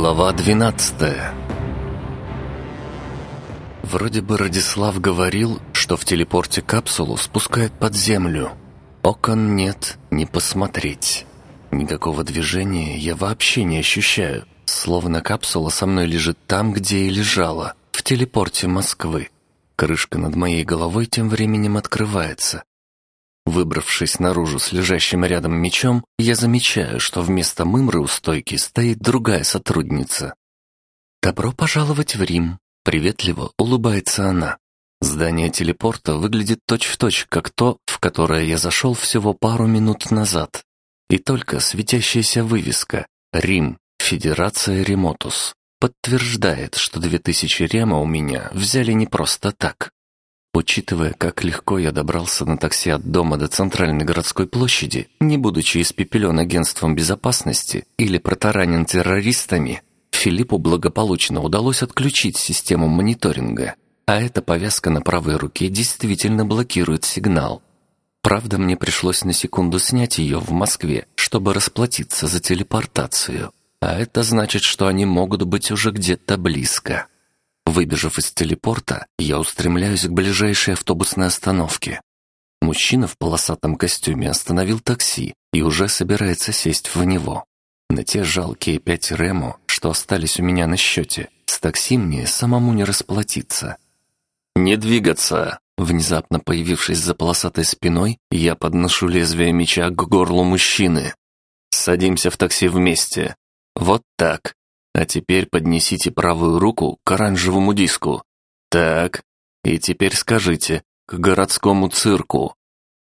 Глава 12 Вроде бы Радислав говорил, что в телепорте капсулу спускают под землю. Окон нет, не посмотреть. Никакого движения я вообще не ощущаю, словно капсула со мной лежит там, где и лежала, в телепорте Москвы. Крышка над моей головой тем временем открывается. Выбравшись наружу с лежащим рядом мечом, я замечаю, что вместо мымры у стойки стоит другая сотрудница. «Добро пожаловать в Рим», — приветливо улыбается она. Здание телепорта выглядит точь-в-точь, точь, как то, в которое я зашел всего пару минут назад. И только светящаяся вывеска «Рим. Федерация Ремотус» подтверждает, что две тысячи рема у меня взяли не просто так. Учитывая, как легко я добрался на такси от дома до центральной городской площади, не будучи испепелен агентством безопасности или протаранен террористами, Филиппу благополучно удалось отключить систему мониторинга, а эта повязка на правой руке действительно блокирует сигнал. Правда, мне пришлось на секунду снять ее в Москве, чтобы расплатиться за телепортацию. А это значит, что они могут быть уже где-то близко. Выбежав из телепорта, я устремляюсь к ближайшей автобусной остановке. Мужчина в полосатом костюме остановил такси и уже собирается сесть в него. На те жалкие пять рему, что остались у меня на счете, с такси мне самому не расплатиться. «Не двигаться!» Внезапно появившись за полосатой спиной, я подношу лезвие меча к горлу мужчины. «Садимся в такси вместе. Вот так. А теперь поднесите правую руку к оранжевому диску. Так. И теперь скажите, к городскому цирку.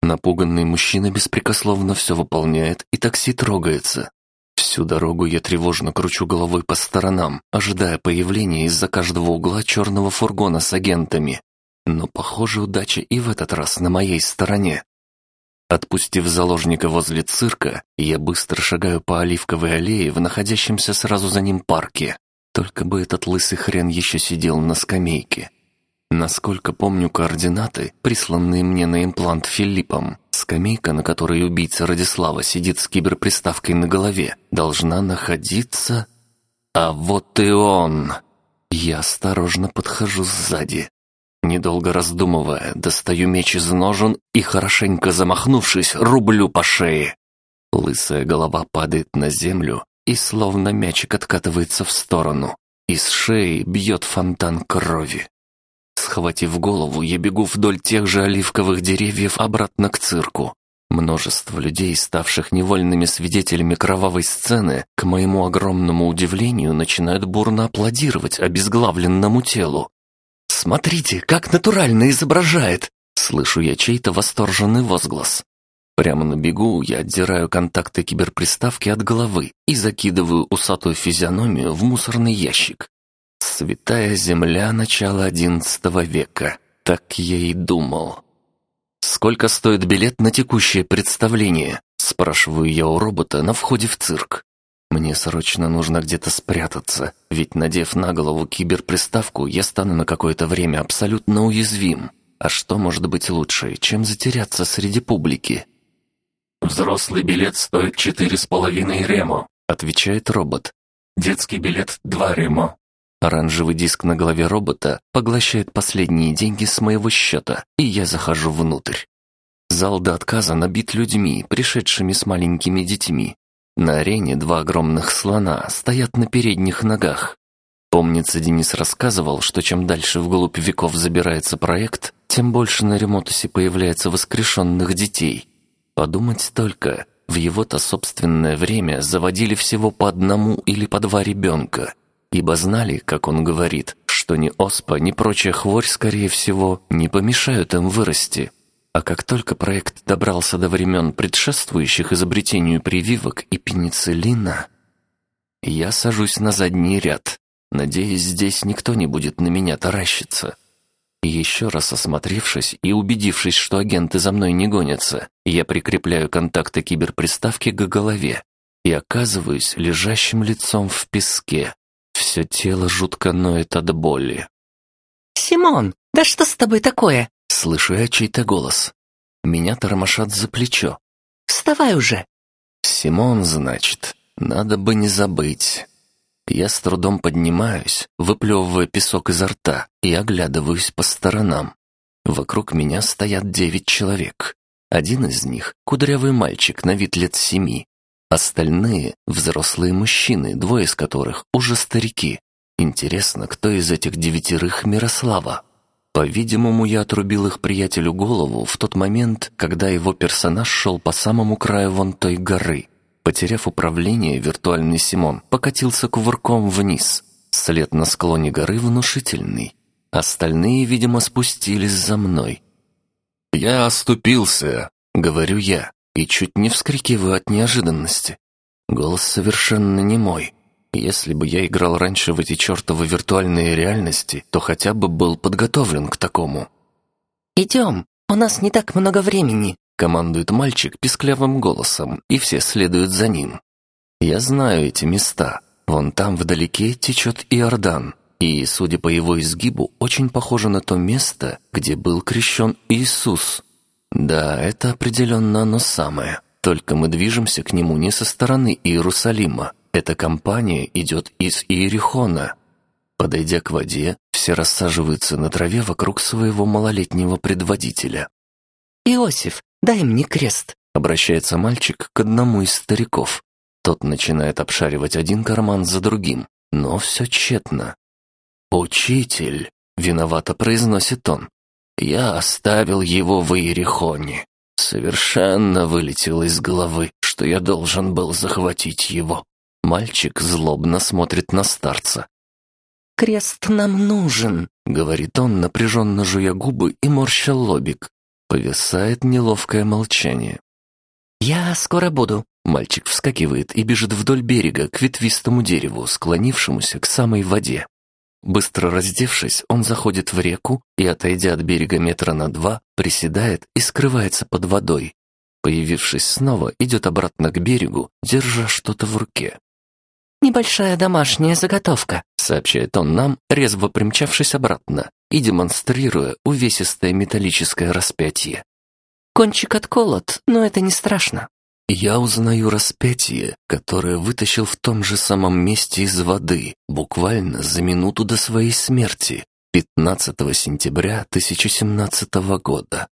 Напуганный мужчина беспрекословно все выполняет, и такси трогается. Всю дорогу я тревожно кручу головой по сторонам, ожидая появления из-за каждого угла черного фургона с агентами. Но, похоже, удача и в этот раз на моей стороне. Отпустив заложника возле цирка, я быстро шагаю по оливковой аллее в находящемся сразу за ним парке. Только бы этот лысый хрен еще сидел на скамейке. Насколько помню координаты, присланные мне на имплант Филиппом, скамейка, на которой убийца Радислава сидит с киберприставкой на голове, должна находиться... А вот и он! Я осторожно подхожу сзади. Недолго раздумывая, достаю меч из ножен и, хорошенько замахнувшись, рублю по шее. Лысая голова падает на землю и словно мячик откатывается в сторону. Из шеи бьет фонтан крови. Схватив голову, я бегу вдоль тех же оливковых деревьев обратно к цирку. Множество людей, ставших невольными свидетелями кровавой сцены, к моему огромному удивлению, начинают бурно аплодировать обезглавленному телу. «Смотрите, как натурально изображает!» Слышу я чей-то восторженный возглас. Прямо на бегу я отдираю контакты киберприставки от головы и закидываю усатую физиономию в мусорный ящик. Святая земля начала XI века. Так я и думал. «Сколько стоит билет на текущее представление?» Спрашиваю я у робота на входе в цирк. Мне срочно нужно где-то спрятаться, ведь, надев на голову киберприставку, я стану на какое-то время абсолютно уязвим. А что может быть лучше, чем затеряться среди публики? «Взрослый билет стоит четыре с половиной ремо», — отвечает робот. «Детский билет — два ремо». Оранжевый диск на голове робота поглощает последние деньги с моего счета, и я захожу внутрь. Зал до отказа набит людьми, пришедшими с маленькими детьми. На арене два огромных слона стоят на передних ногах. Помнится, Денис рассказывал, что чем дальше вглубь веков забирается проект, тем больше на Ремотусе появляется воскрешенных детей. Подумать только, в его-то собственное время заводили всего по одному или по два ребенка, ибо знали, как он говорит, что ни оспа, ни прочая хворь, скорее всего, не помешают им вырасти. А как только проект добрался до времен, предшествующих изобретению прививок и пенициллина, я сажусь на задний ряд, надеясь, здесь никто не будет на меня таращиться. И еще раз осмотревшись и убедившись, что агенты за мной не гонятся, я прикрепляю контакты киберприставки к голове и оказываюсь лежащим лицом в песке. Все тело жутко ноет от боли. «Симон, да что с тобой такое?» Слышу я чей-то голос. Меня тормошат за плечо. «Вставай уже!» «Симон, значит, надо бы не забыть». Я с трудом поднимаюсь, выплевывая песок изо рта и оглядываюсь по сторонам. Вокруг меня стоят девять человек. Один из них — кудрявый мальчик на вид лет семи. Остальные — взрослые мужчины, двое из которых уже старики. Интересно, кто из этих девятерых Мирослава? По-видимому, я отрубил их приятелю голову в тот момент, когда его персонаж шел по самому краю вон той горы. Потеряв управление, виртуальный Симон покатился кувырком вниз. След на склоне горы внушительный. Остальные, видимо, спустились за мной. «Я оступился», — говорю я, и чуть не вскрикиваю от неожиданности. Голос совершенно не мой. Если бы я играл раньше в эти чертовы виртуальные реальности, то хотя бы был подготовлен к такому. «Идем, у нас не так много времени», Командует мальчик писклявым голосом, и все следуют за ним. Я знаю эти места. Вон там вдалеке течет Иордан, и, судя по его изгибу, очень похоже на то место, где был крещен Иисус. Да, это определенно оно самое. Только мы движемся к нему не со стороны Иерусалима. Эта компания идет из Иерихона. Подойдя к воде, все рассаживаются на траве вокруг своего малолетнего предводителя. «Иосиф, дай мне крест», — обращается мальчик к одному из стариков. Тот начинает обшаривать один карман за другим, но все тщетно. «Учитель», — виновато произносит он, — «я оставил его в Иерихоне. Совершенно вылетело из головы, что я должен был захватить его». Мальчик злобно смотрит на старца. «Крест нам нужен», — говорит он, напряженно жуя губы и морща лобик. Повисает неловкое молчание. «Я скоро буду». Мальчик вскакивает и бежит вдоль берега к ветвистому дереву, склонившемуся к самой воде. Быстро раздевшись, он заходит в реку и, отойдя от берега метра на два, приседает и скрывается под водой. Появившись снова, идет обратно к берегу, держа что-то в руке. «Небольшая домашняя заготовка», — сообщает он нам, резво примчавшись обратно и демонстрируя увесистое металлическое распятие. «Кончик отколот, но это не страшно». Я узнаю распятие, которое вытащил в том же самом месте из воды, буквально за минуту до своей смерти, 15 сентября 1017 года.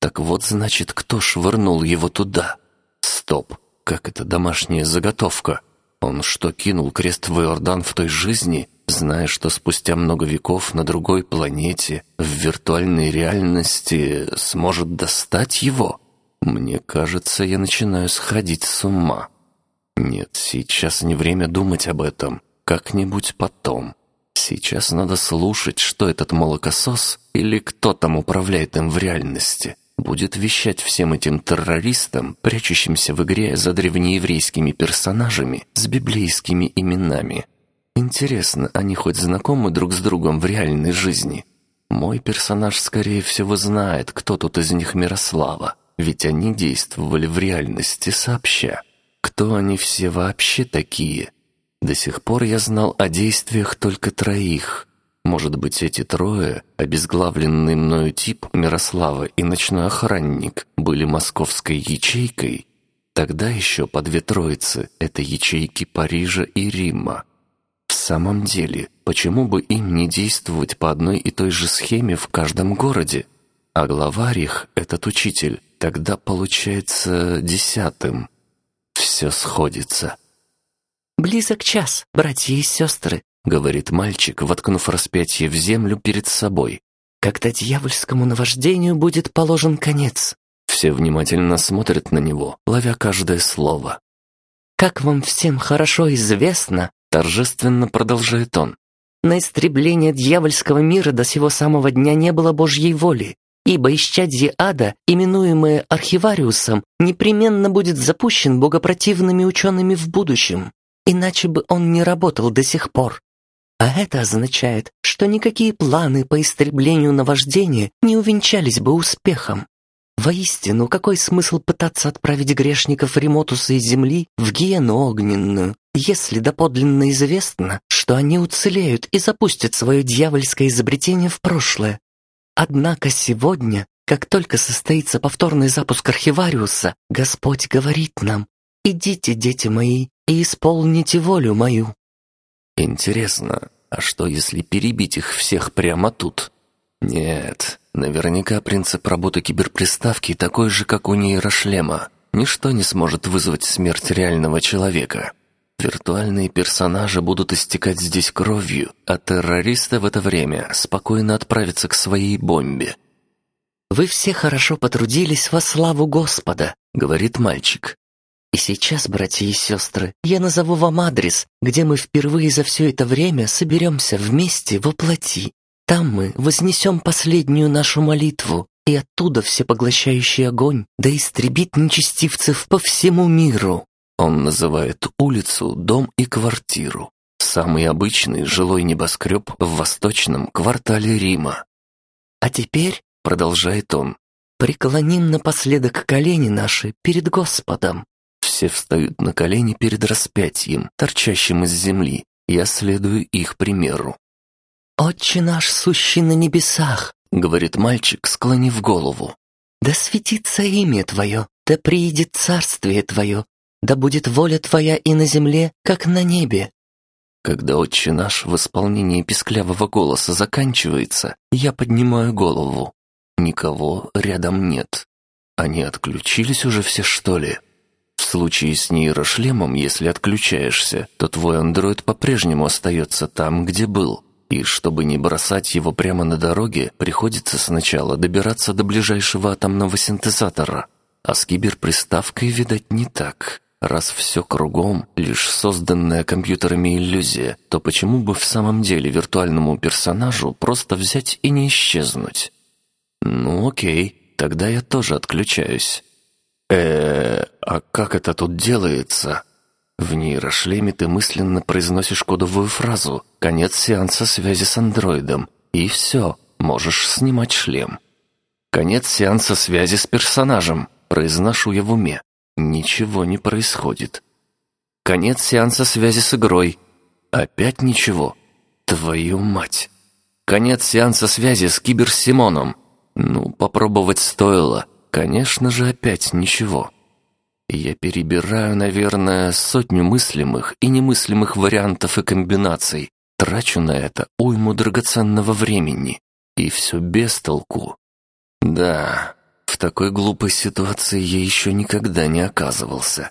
Так вот, значит, кто швырнул его туда? Стоп, как это домашняя заготовка? Он что, кинул крест в Иордан в той жизни, зная, что спустя много веков на другой планете, в виртуальной реальности, сможет достать его? Мне кажется, я начинаю сходить с ума. Нет, сейчас не время думать об этом. Как-нибудь потом. Сейчас надо слушать, что этот молокосос или кто там управляет им в реальности будет вещать всем этим террористам, прячущимся в игре за древнееврейскими персонажами с библейскими именами. Интересно, они хоть знакомы друг с другом в реальной жизни? Мой персонаж, скорее всего, знает, кто тут из них Мирослава, ведь они действовали в реальности сообща. Кто они все вообще такие? До сих пор я знал о действиях только троих — может быть, эти трое, обезглавленный мною тип Мирослава и ночной охранник, были московской ячейкой? Тогда еще по две троицы — это ячейки Парижа и Рима. В самом деле, почему бы им не действовать по одной и той же схеме в каждом городе? А главарь их, этот учитель, тогда получается десятым. Все сходится. «Близок час, братья и сестры», — говорит мальчик, воткнув распятие в землю перед собой. «Когда дьявольскому наваждению будет положен конец». Все внимательно смотрят на него, ловя каждое слово. «Как вам всем хорошо известно», — торжественно продолжает он, «на истребление дьявольского мира до сего самого дня не было Божьей воли, ибо исчадье ада, именуемое архивариусом, непременно будет запущен богопротивными учеными в будущем, иначе бы он не работал до сих пор. А это означает, что никакие планы по истреблению наваждения не увенчались бы успехом. Воистину, какой смысл пытаться отправить грешников Ремотуса из земли в гиену огненную, если доподлинно известно, что они уцелеют и запустят свое дьявольское изобретение в прошлое? Однако сегодня, как только состоится повторный запуск архивариуса, Господь говорит нам, «Идите, дети мои, и исполните волю мою». Интересно, а что если перебить их всех прямо тут? Нет, наверняка принцип работы киберприставки такой же, как у нейрошлема. Ничто не сможет вызвать смерть реального человека. Виртуальные персонажи будут истекать здесь кровью, а террористы в это время спокойно отправятся к своей бомбе. «Вы все хорошо потрудились во славу Господа», — говорит мальчик. «И сейчас, братья и сестры, я назову вам адрес, где мы впервые за все это время соберемся вместе во плоти. Там мы вознесем последнюю нашу молитву, и оттуда всепоглощающий огонь да истребит нечестивцев по всему миру». Он называет улицу, дом и квартиру. Самый обычный жилой небоскреб в восточном квартале Рима. «А теперь», — продолжает он, — «преклоним напоследок колени наши перед Господом». Все встают на колени перед распятием, торчащим из земли. Я следую их примеру. «Отче наш, сущий на небесах», — говорит мальчик, склонив голову. «Да светится имя Твое, да приидет царствие Твое, да будет воля Твоя и на земле, как на небе». Когда «Отче наш» в исполнении писклявого голоса заканчивается, я поднимаю голову. Никого рядом нет. Они отключились уже все, что ли? В случае с нейрошлемом, если отключаешься, то твой андроид по-прежнему остается там, где был. И чтобы не бросать его прямо на дороге, приходится сначала добираться до ближайшего атомного синтезатора. А с киберприставкой, видать, не так. Раз все кругом — лишь созданная компьютерами иллюзия, то почему бы в самом деле виртуальному персонажу просто взять и не исчезнуть? Ну окей, тогда я тоже отключаюсь. Э а как это тут делается?» В нейрошлеме ты мысленно произносишь кодовую фразу «Конец сеанса связи с андроидом» и все, можешь снимать шлем. «Конец сеанса связи с персонажем», произношу я в уме. Ничего не происходит. «Конец сеанса связи с игрой». Опять ничего. Твою мать. Конец сеанса связи с Киберсимоном. Ну, попробовать стоило. Конечно же, опять ничего. Я перебираю, наверное, сотню мыслимых и немыслимых вариантов и комбинаций, трачу на это уйму драгоценного времени, и все без толку. Да, в такой глупой ситуации я еще никогда не оказывался.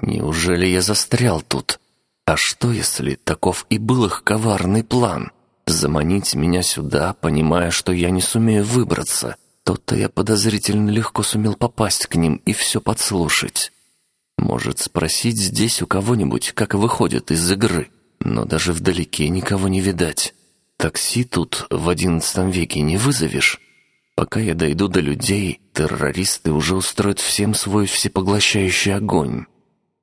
Неужели я застрял тут? А что, если таков и был их коварный план? Заманить меня сюда, понимая, что я не сумею выбраться — то-то я подозрительно легко сумел попасть к ним и все подслушать. Может, спросить здесь у кого-нибудь, как выходят из игры, но даже вдалеке никого не видать. Такси тут в одиннадцатом веке не вызовешь. Пока я дойду до людей, террористы уже устроят всем свой всепоглощающий огонь.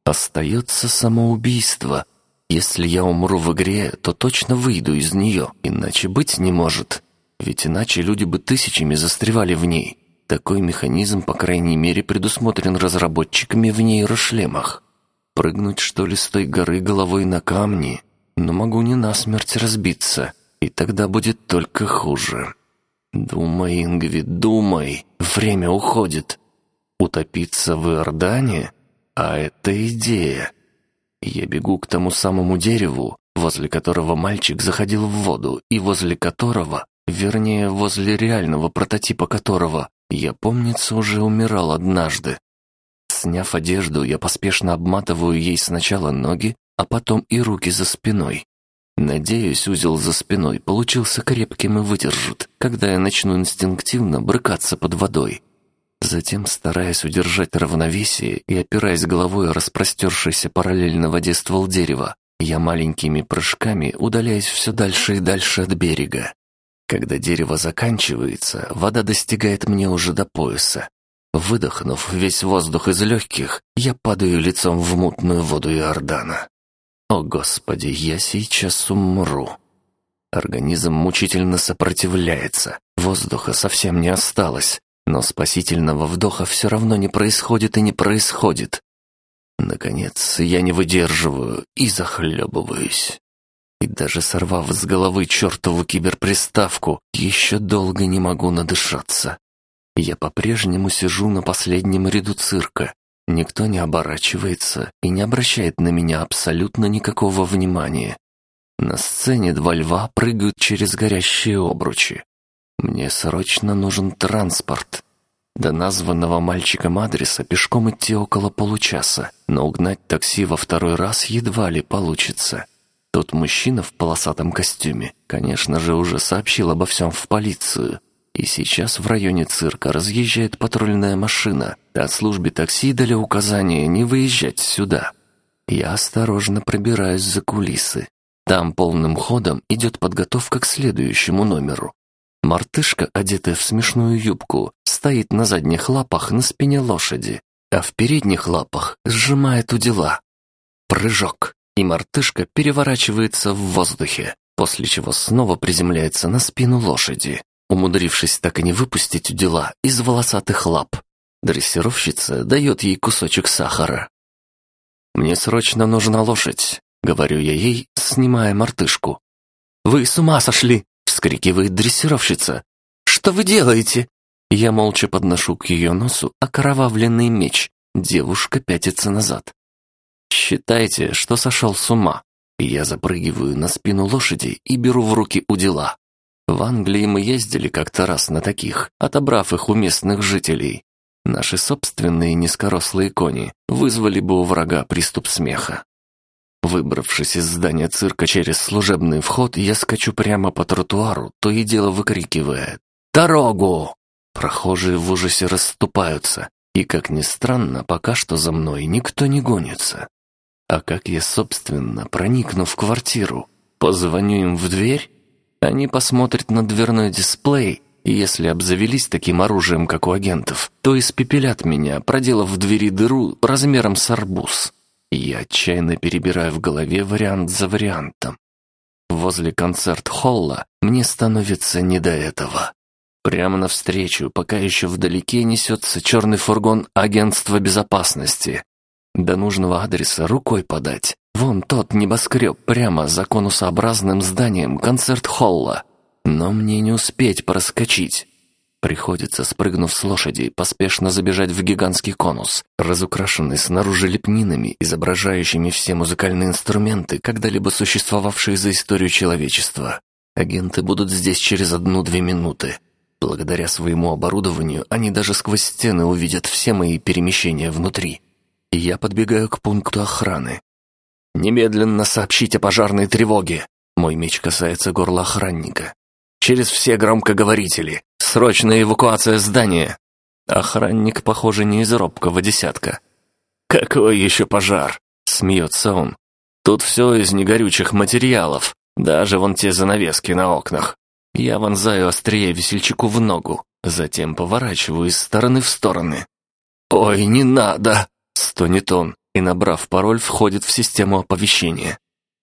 Остается самоубийство. Если я умру в игре, то точно выйду из нее, иначе быть не может. Ведь иначе люди бы тысячами застревали в ней. Такой механизм, по крайней мере, предусмотрен разработчиками в нейрошлемах. Прыгнуть, что ли, с той горы головой на камни? Но могу не насмерть разбиться, и тогда будет только хуже. Думай, Ингви, думай, время уходит. Утопиться в Иордане? А это идея. Я бегу к тому самому дереву, возле которого мальчик заходил в воду и возле которого Вернее, возле реального прототипа которого я, помнится, уже умирал однажды. Сняв одежду, я поспешно обматываю ей сначала ноги, а потом и руки за спиной. Надеюсь, узел за спиной получился крепким и выдержит, когда я начну инстинктивно брыкаться под водой. Затем, стараясь удержать равновесие и опираясь головой о распростершийся параллельно воде ствол дерева, я маленькими прыжками удаляюсь все дальше и дальше от берега. Когда дерево заканчивается, вода достигает мне уже до пояса. Выдохнув весь воздух из легких, я падаю лицом в мутную воду Иордана. О, Господи, я сейчас умру. Организм мучительно сопротивляется, воздуха совсем не осталось, но спасительного вдоха все равно не происходит и не происходит. Наконец, я не выдерживаю и захлебываюсь. И даже сорвав с головы чертову киберприставку, еще долго не могу надышаться. Я по-прежнему сижу на последнем ряду цирка. Никто не оборачивается и не обращает на меня абсолютно никакого внимания. На сцене два льва прыгают через горящие обручи. Мне срочно нужен транспорт. До названного мальчиком адреса пешком идти около получаса, но угнать такси во второй раз едва ли получится. Тот мужчина в полосатом костюме, конечно же, уже сообщил обо всем в полицию. И сейчас в районе цирка разъезжает патрульная машина, а службе такси дали указание не выезжать сюда. Я осторожно пробираюсь за кулисы. Там полным ходом идет подготовка к следующему номеру. Мартышка, одетая в смешную юбку, стоит на задних лапах на спине лошади, а в передних лапах сжимает удила. Прыжок, и мартышка переворачивается в воздухе, после чего снова приземляется на спину лошади, умудрившись так и не выпустить удила из волосатых лап. Дрессировщица дает ей кусочек сахара. «Мне срочно нужна лошадь», — говорю я ей, снимая мартышку. «Вы с ума сошли!» — вскрикивает дрессировщица. «Что вы делаете?» Я молча подношу к ее носу окровавленный меч. Девушка пятится назад. Считайте, что сошел с ума. Я запрыгиваю на спину лошади и беру в руки удила. В Англии мы ездили как-то раз на таких, отобрав их у местных жителей. Наши собственные низкорослые кони вызвали бы у врага приступ смеха. Выбравшись из здания цирка через служебный вход, я скачу прямо по тротуару, то и дело выкрикивая «Дорогу!». Прохожие в ужасе расступаются, и, как ни странно, пока что за мной никто не гонится. А как я, собственно, проникну в квартиру? Позвоню им в дверь? Они посмотрят на дверной дисплей, и если обзавелись таким оружием, как у агентов, то испепелят меня, проделав в двери дыру размером с арбуз. я отчаянно перебираю в голове вариант за вариантом. Возле концерт-холла мне становится не до этого. Прямо навстречу, пока еще вдалеке, несется черный фургон агентства безопасности. До нужного адреса рукой подать. Вон тот небоскреб прямо за конусообразным зданием концерт-холла. Но мне не успеть проскочить. Приходится, спрыгнув с лошади, поспешно забежать в гигантский конус, разукрашенный снаружи лепнинами, изображающими все музыкальные инструменты, когда-либо существовавшие за историю человечества. Агенты будут здесь через одну-две минуты. Благодаря своему оборудованию они даже сквозь стены увидят все мои перемещения внутри. Я подбегаю к пункту охраны. «Немедленно сообщить о пожарной тревоге!» Мой меч касается горла охранника. «Через все громкоговорители! Срочная эвакуация здания!» Охранник, похоже, не из робкого десятка. «Какой еще пожар?» — смеется он. «Тут все из негорючих материалов, даже вон те занавески на окнах. Я вонзаю острие весельчаку в ногу, затем поворачиваю из стороны в стороны. «Ой, не надо!» — стонет он и, набрав пароль, входит в систему оповещения.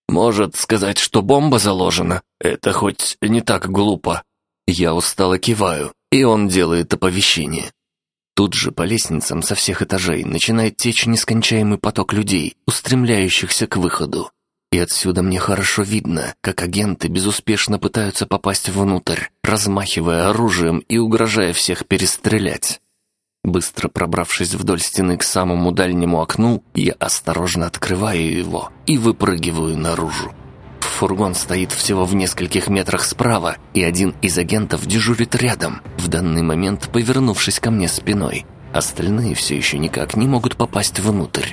«Может сказать, что бомба заложена? Это хоть не так глупо». Я устало киваю, и он делает оповещение. Тут же по лестницам со всех этажей начинает течь нескончаемый поток людей, устремляющихся к выходу. И отсюда мне хорошо видно, как агенты безуспешно пытаются попасть внутрь, размахивая оружием и угрожая всех перестрелять. Быстро пробравшись вдоль стены к самому дальнему окну, я осторожно открываю его и выпрыгиваю наружу. Фургон стоит всего в нескольких метрах справа, и один из агентов дежурит рядом, в данный момент повернувшись ко мне спиной. Остальные все еще никак не могут попасть внутрь.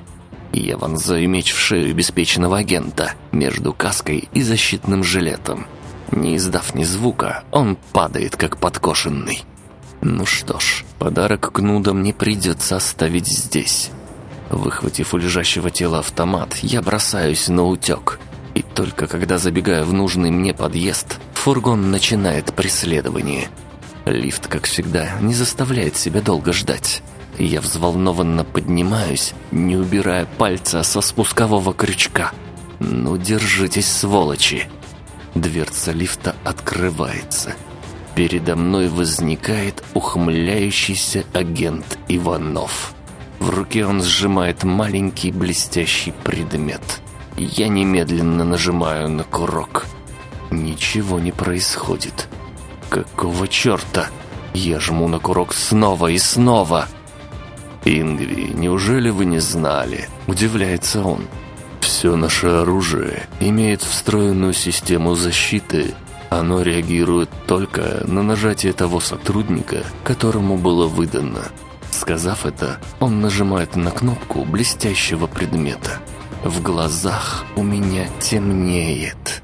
Я вонзаю меч в шею обеспеченного агента между каской и защитным жилетом. Не издав ни звука, он падает как подкошенный. Ну что ж, подарок Кнуда мне придется оставить здесь. Выхватив у лежащего тела автомат, я бросаюсь на утек. И только когда забегаю в нужный мне подъезд, фургон начинает преследование. Лифт, как всегда, не заставляет себя долго ждать. Я взволнованно поднимаюсь, не убирая пальца со спускового крючка. «Ну, держитесь, сволочи!» Дверца лифта открывается. Передо мной возникает ухмыляющийся агент Иванов. В руке он сжимает маленький блестящий предмет. Я немедленно нажимаю на курок. Ничего не происходит. Какого черта? Я жму на курок снова и снова. «Ингви, неужели вы не знали?» – удивляется он. Все наше оружие имеет встроенную систему защиты. Оно реагирует только на нажатие того сотрудника, которому было выдано. Сказав это, он нажимает на кнопку блестящего предмета. В глазах у меня темнеет.